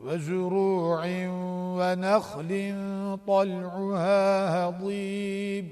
وزروع ونخل طلعها هضيب.